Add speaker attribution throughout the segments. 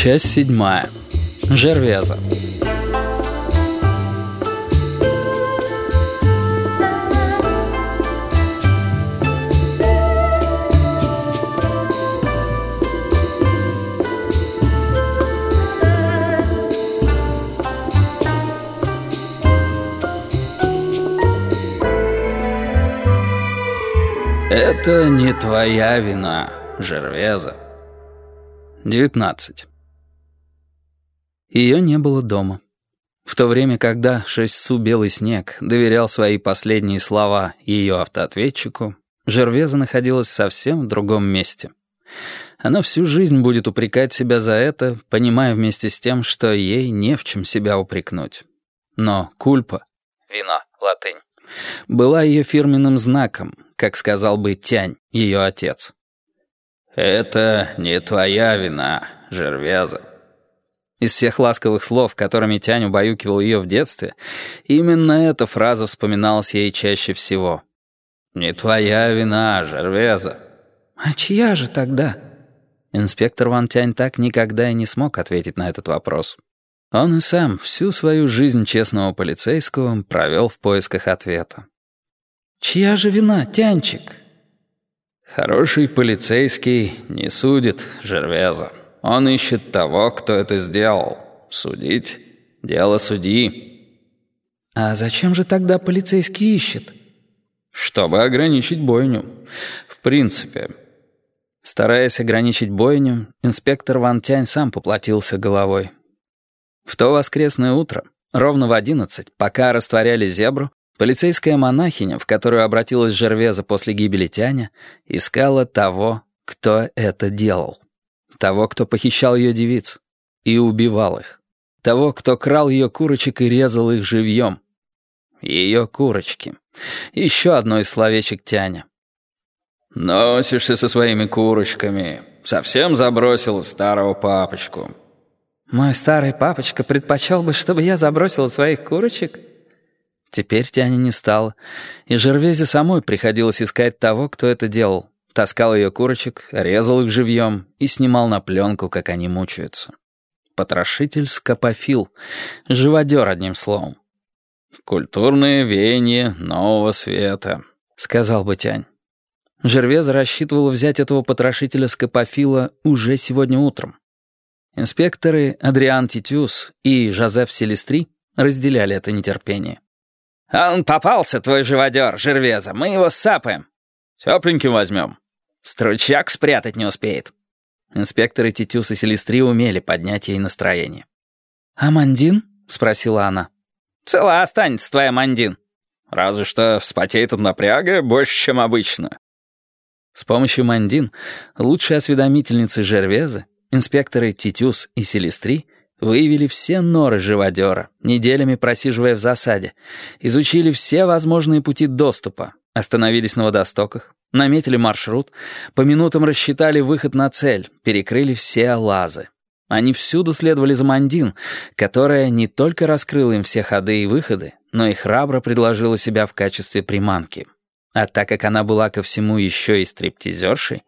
Speaker 1: Часть седьмая. Жервеза. Это не твоя вина, Жервеза. 19. Ее не было дома. В то время, когда Шестьсу Белый Снег доверял свои последние слова ее автоответчику, Жервеза находилась совсем в другом месте. Она всю жизнь будет упрекать себя за это, понимая вместе с тем, что ей не в чем себя упрекнуть. Но кульпа — вина, латынь — была ее фирменным знаком, как сказал бы Тянь, ее отец. «Это не твоя вина, Жервеза». Из всех ласковых слов, которыми Тянь убаюкивал ее в детстве, именно эта фраза вспоминалась ей чаще всего. «Не твоя вина, Жервеза». «А чья же тогда?» Инспектор Ван Тянь так никогда и не смог ответить на этот вопрос. Он и сам всю свою жизнь честного полицейского провел в поисках ответа. «Чья же вина, Тянчик?»
Speaker 2: Хороший полицейский не судит Жервеза. Он ищет того, кто это сделал. Судить — дело судьи.
Speaker 1: А зачем же тогда полицейский ищет?
Speaker 2: Чтобы ограничить бойню. В принципе.
Speaker 1: Стараясь ограничить бойню, инспектор Ван Тянь сам поплатился головой. В то воскресное утро, ровно в одиннадцать, пока растворяли зебру, Полицейская монахиня, в которую обратилась Жервеза после гибели Тяня, искала того, кто это делал. Того, кто похищал ее девиц и убивал их. Того, кто крал ее курочек и резал их живьем. Ее курочки. Еще одно из словечек Тяня.
Speaker 2: «Носишься со своими курочками. Совсем забросил старого папочку».
Speaker 1: «Мой старый папочка предпочел бы, чтобы я забросила своих курочек?» Теперь Тяни не стало, и Жервезе самой приходилось искать того, кто это делал. Таскал ее курочек, резал их живьем и снимал на пленку, как они мучаются. Потрошитель-скопофил, живодер, одним словом.
Speaker 2: «Культурное веяние нового света», — сказал бы Тянь.
Speaker 1: Жервеза рассчитывала взять этого потрошителя-скопофила уже сегодня утром. Инспекторы Адриан Титюс и Жозеф Селестри разделяли это нетерпение.
Speaker 3: «Он попался, твой живодер, Жервеза. Мы его сапаем».
Speaker 2: «Тепленьким возьмем».
Speaker 3: «Стручак спрятать не успеет».
Speaker 1: Инспекторы Титюс и Селестри умели поднять ей настроение. «А Мандин?» — спросила она.
Speaker 3: «Цела останется твоя Мандин».
Speaker 2: «Разве что вспотеет от напряга больше, чем обычно».
Speaker 1: С помощью Мандин, лучшей осведомительницы Жервезы, инспекторы Титюс и Селестри — Выявили все норы живодера, неделями просиживая в засаде. Изучили все возможные пути доступа. Остановились на водостоках, наметили маршрут, по минутам рассчитали выход на цель, перекрыли все лазы. Они всюду следовали за Мандин, которая не только раскрыла им все ходы и выходы, но и храбро предложила себя в качестве приманки. А так как она была ко всему еще и стриптизершей,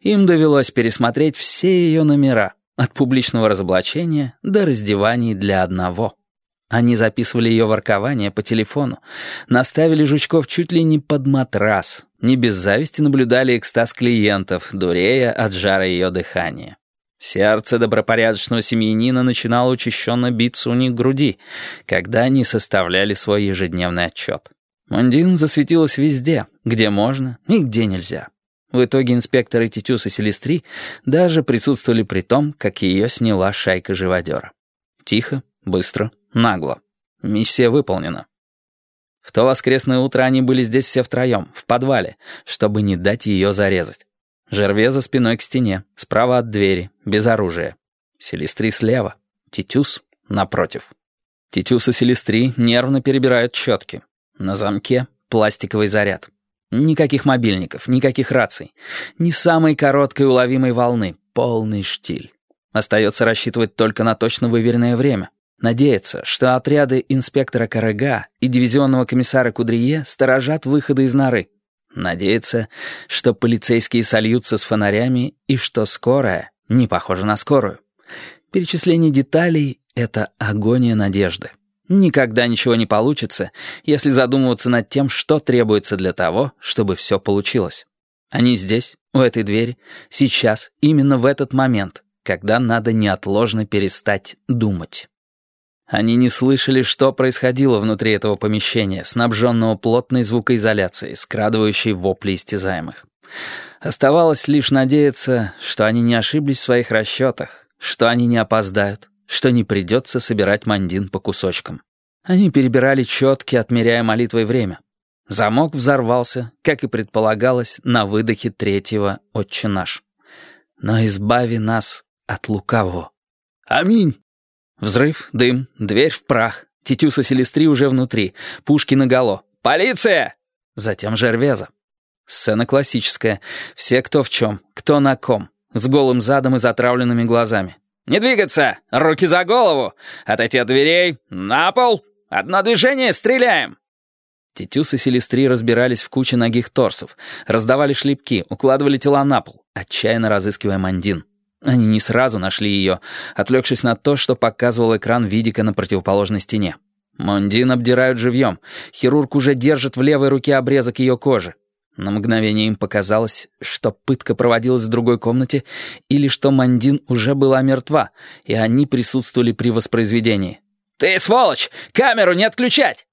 Speaker 1: им довелось пересмотреть все ее номера — от публичного разоблачения до раздеваний для одного. Они записывали ее воркование по телефону, наставили жучков чуть ли не под матрас, не без зависти наблюдали экстаз клиентов, дурея от жара ее дыхания. Сердце добропорядочного семьянина начинало учащенно биться у них в груди, когда они составляли свой ежедневный отчет. Мондин засветилась везде, где можно и где нельзя. В итоге инспекторы Титюс и Селестри даже присутствовали при том, как ее сняла шайка живодера. Тихо, быстро, нагло. Миссия выполнена. В то воскресное утро они были здесь все втроем, в подвале, чтобы не дать ее зарезать. Жерве за спиной к стене, справа от двери, без оружия. Селестри слева, Титюс напротив. Титюс и Селестри нервно перебирают четки. На замке пластиковый заряд. Никаких мобильников, никаких раций. Ни самой короткой уловимой волны. Полный штиль. Остается рассчитывать только на точно выверенное время. Надеяться, что отряды инспектора Карега и дивизионного комиссара Кудрие сторожат выходы из норы. Надеяться, что полицейские сольются с фонарями и что скорая не похожа на скорую. Перечисление деталей — это агония надежды. Никогда ничего не получится, если задумываться над тем, что требуется для того, чтобы все получилось. Они здесь, у этой двери, сейчас, именно в этот момент, когда надо неотложно перестать думать. Они не слышали, что происходило внутри этого помещения, снабженного плотной звукоизоляцией, скрадывающей вопли истязаемых. Оставалось лишь надеяться, что они не ошиблись в своих расчетах, что они не опоздают, что не придется собирать мандин по кусочкам. Они перебирали четки, отмеряя молитвой время. Замок взорвался, как и предполагалось, на выдохе третьего «Отче наш». Но избави нас от лукавого. Аминь! Взрыв, дым, дверь в прах. Тетюса Селестри уже внутри. Пушки наголо. «Полиция!» Затем Жервеза. Сцена классическая. Все кто в чем, кто на ком. С голым задом и затравленными глазами. «Не двигаться! Руки за голову! Отойти от дверей! На пол! Одно движение! Стреляем!» Тетюс и Селестри разбирались в куче ногих торсов, раздавали шлепки, укладывали тела на пол, отчаянно разыскивая Мандин. Они не сразу нашли ее, отвлекшись на то, что показывал экран видика на противоположной стене. Мондин обдирают живьем. Хирург уже держит в левой руке обрезок ее кожи. На мгновение им показалось, что пытка проводилась в другой комнате или что Мандин уже была мертва, и они присутствовали при воспроизведении. «Ты сволочь! Камеру не отключать!»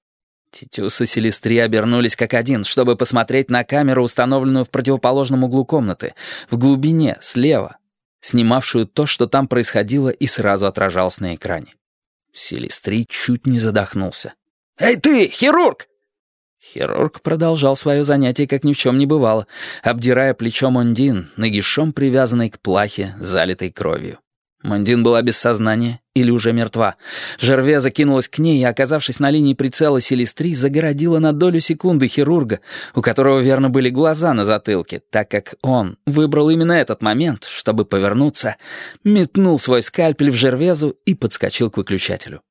Speaker 1: Титюс и Селестри обернулись как один, чтобы посмотреть на камеру, установленную в противоположном углу комнаты, в глубине, слева, снимавшую то, что там происходило, и сразу отражалось на экране. Селестри чуть не задохнулся. «Эй ты, хирург!» Хирург продолжал свое занятие, как ни в чем не бывало, обдирая плечом Ондин, нагишом привязанной к плахе, залитой кровью. Мандин была без сознания или уже мертва. Жерве закинулась к ней и, оказавшись на линии прицела Селестри, загородила на долю секунды хирурга, у которого, верно, были глаза на затылке, так как он выбрал именно этот момент, чтобы повернуться, метнул свой скальпель в Жервезу и подскочил к выключателю.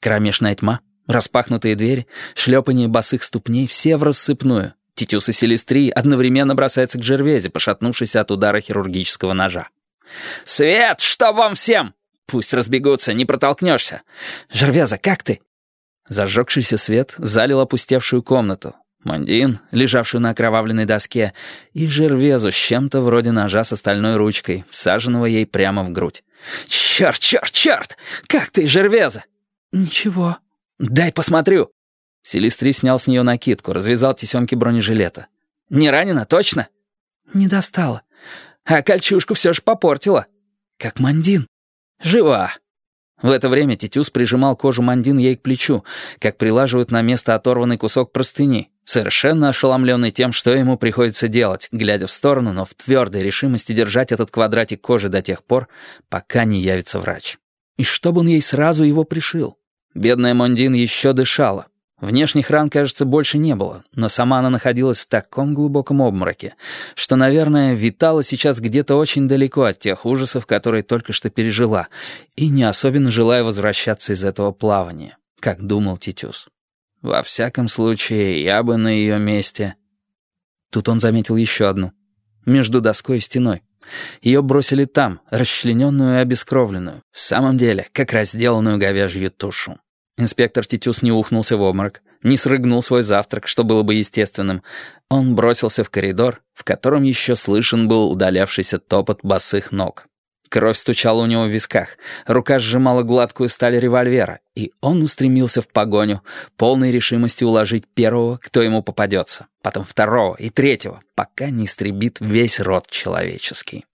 Speaker 1: Кромешная тьма, распахнутые двери, шлепание босых ступней — все в рассыпную. Титюс и Селестри одновременно бросаются к Жервезе, пошатнувшись от удара хирургического ножа. «Свет, что вам всем?» «Пусть разбегутся, не протолкнешься. Жервеза, как ты?» Зажегшийся свет залил опустевшую комнату. Мондин, лежавшую на окровавленной доске, и Жервезу с чем-то вроде ножа с остальной ручкой, всаженного ей прямо в грудь. «Черт, черт, черт! Как ты, Жервеза?» «Ничего». «Дай посмотрю». Селестри снял с нее накидку, развязал тесемки бронежилета. «Не ранена, точно?» «Не достала. А кольчушку все же попортила. Как Мандин. Жива. В это время Титюс прижимал кожу Мандин ей к плечу, как прилаживают на место оторванный кусок простыни, совершенно ошеломленный тем, что ему приходится делать, глядя в сторону, но в твердой решимости держать этот квадратик кожи до тех пор, пока не явится врач. И чтобы он ей сразу его пришил. Бедная Мондин еще дышала. Внешних ран, кажется, больше не было, но сама она находилась в таком глубоком обмороке, что, наверное, витала сейчас где-то очень далеко от тех ужасов, которые только что пережила, и не особенно желая возвращаться из этого плавания, как думал Титюс. Во всяком случае, я бы на ее месте... Тут он заметил еще одну. Между доской и стеной. Ее бросили там, расчлененную и обескровленную, в самом деле, как разделанную говяжью тушу. Инспектор Титюс не ухнулся в обморок, не срыгнул свой завтрак, что было бы естественным. Он бросился в коридор, в котором еще слышен был удалявшийся топот босых ног. Кровь стучала у него в висках, рука сжимала гладкую сталь револьвера, и он устремился в погоню, полной решимости уложить первого, кто ему попадется, потом второго и третьего, пока не истребит весь род человеческий.